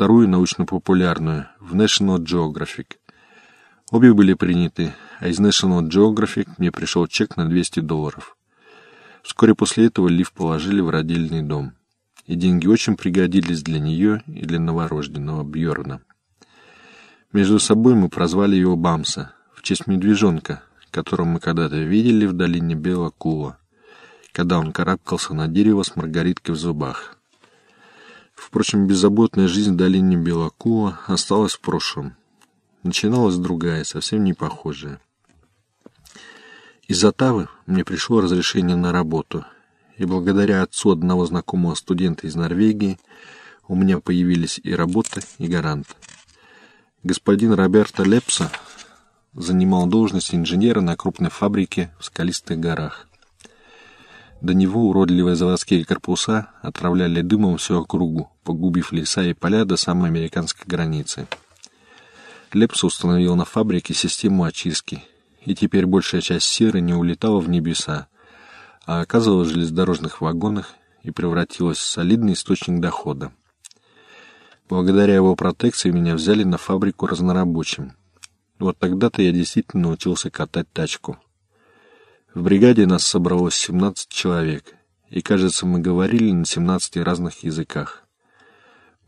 вторую научно-популярную в National Geographic. Обе были приняты, а из National Geographic мне пришел чек на 200 долларов. Вскоре после этого Лив положили в родильный дом. И деньги очень пригодились для нее и для новорожденного Бьорна. Между собой мы прозвали его Бамса, в честь медвежонка, которого мы когда-то видели в долине Белого Кула, когда он карабкался на дерево с маргариткой в зубах. Впрочем, беззаботная жизнь в долине Белокула осталась в прошлом. Начиналась другая, совсем не похожая. Из Оттавы мне пришло разрешение на работу, и благодаря отцу одного знакомого студента из Норвегии у меня появились и работа, и гарант. Господин Роберто Лепса занимал должность инженера на крупной фабрике в скалистых горах. До него уродливые заводские корпуса отравляли дымом всю округу, погубив леса и поля до самой американской границы. Лепс установил на фабрике систему очистки, и теперь большая часть серы не улетала в небеса, а оказывалась в железнодорожных вагонах и превратилась в солидный источник дохода. Благодаря его протекции меня взяли на фабрику разнорабочим. Вот тогда-то я действительно научился катать тачку. В бригаде нас собралось 17 человек, и, кажется, мы говорили на 17 разных языках.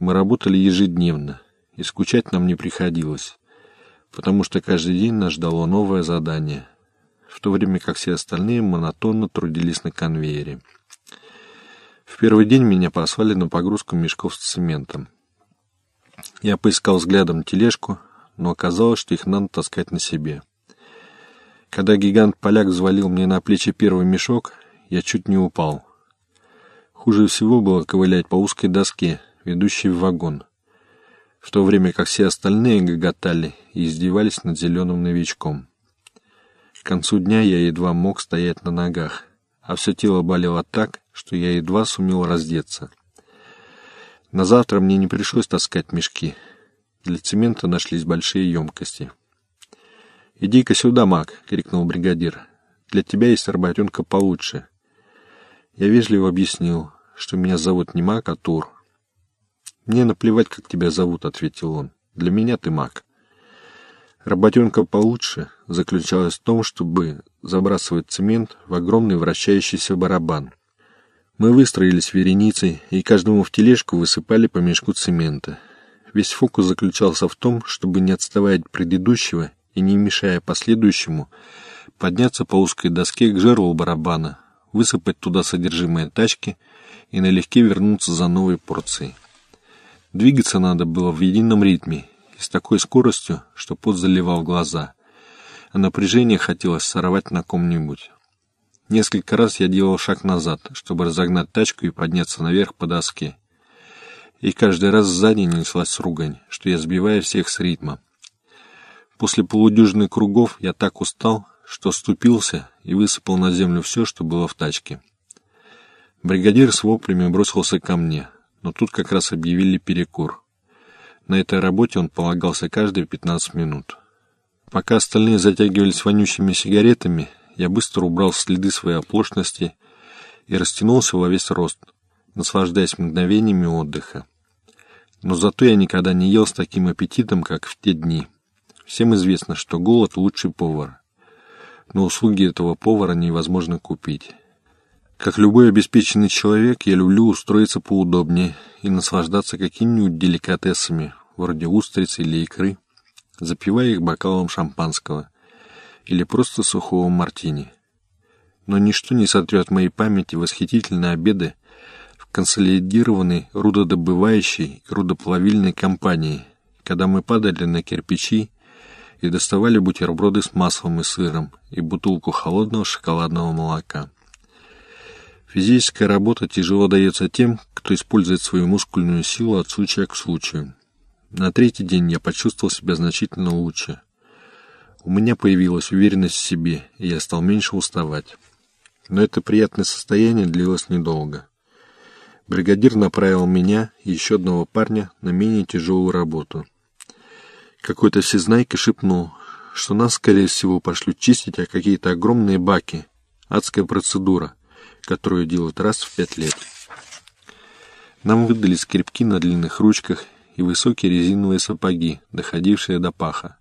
Мы работали ежедневно, и скучать нам не приходилось, потому что каждый день нас ждало новое задание, в то время как все остальные монотонно трудились на конвейере. В первый день меня послали на погрузку мешков с цементом. Я поискал взглядом тележку, но оказалось, что их надо таскать на себе. Когда гигант-поляк взвалил мне на плечи первый мешок, я чуть не упал. Хуже всего было ковылять по узкой доске, ведущей в вагон, в то время как все остальные гоготали и издевались над зеленым новичком. К концу дня я едва мог стоять на ногах, а все тело болело так, что я едва сумел раздеться. На завтра мне не пришлось таскать мешки. Для цемента нашлись большие емкости — «Иди-ка сюда, маг!» — крикнул бригадир. «Для тебя есть работенка получше». Я вежливо объяснил, что меня зовут не маг, а Тур. «Мне наплевать, как тебя зовут», — ответил он. «Для меня ты маг». Работенка получше заключалась в том, чтобы забрасывать цемент в огромный вращающийся барабан. Мы выстроились вереницей, и каждому в тележку высыпали по мешку цемента. Весь фокус заключался в том, чтобы не отставать от предыдущего и, не мешая последующему, подняться по узкой доске к жерлу барабана, высыпать туда содержимое тачки и налегке вернуться за новой порцией. Двигаться надо было в едином ритме и с такой скоростью, что пот заливал глаза, а напряжение хотелось сорвать на ком-нибудь. Несколько раз я делал шаг назад, чтобы разогнать тачку и подняться наверх по доске. И каждый раз сзади неслась ругань, что я сбиваю всех с ритма. После полудюжины кругов я так устал, что ступился и высыпал на землю все, что было в тачке. Бригадир с воплями бросился ко мне, но тут как раз объявили перекур. На этой работе он полагался каждые 15 минут. Пока остальные затягивались вонючими сигаретами, я быстро убрал следы своей оплошности и растянулся во весь рост, наслаждаясь мгновениями отдыха. Но зато я никогда не ел с таким аппетитом, как в те дни. Всем известно, что голод – лучший повар. Но услуги этого повара невозможно купить. Как любой обеспеченный человек, я люблю устроиться поудобнее и наслаждаться какими-нибудь деликатесами, вроде устриц или икры, запивая их бокалом шампанского или просто сухого мартини. Но ничто не сотрет моей памяти восхитительные обеды в консолидированной рудодобывающей и рудоплавильной компании, когда мы падали на кирпичи и доставали бутерброды с маслом и сыром и бутылку холодного шоколадного молока. Физическая работа тяжело дается тем, кто использует свою мускульную силу от случая к случаю. На третий день я почувствовал себя значительно лучше. У меня появилась уверенность в себе, и я стал меньше уставать. Но это приятное состояние длилось недолго. Бригадир направил меня и еще одного парня на менее тяжелую работу — какой-то всезнайка шепнул, что нас, скорее всего, пошлют чистить, а какие-то огромные баки. Адская процедура, которую делают раз в пять лет. Нам выдали скребки на длинных ручках и высокие резиновые сапоги, доходившие до паха.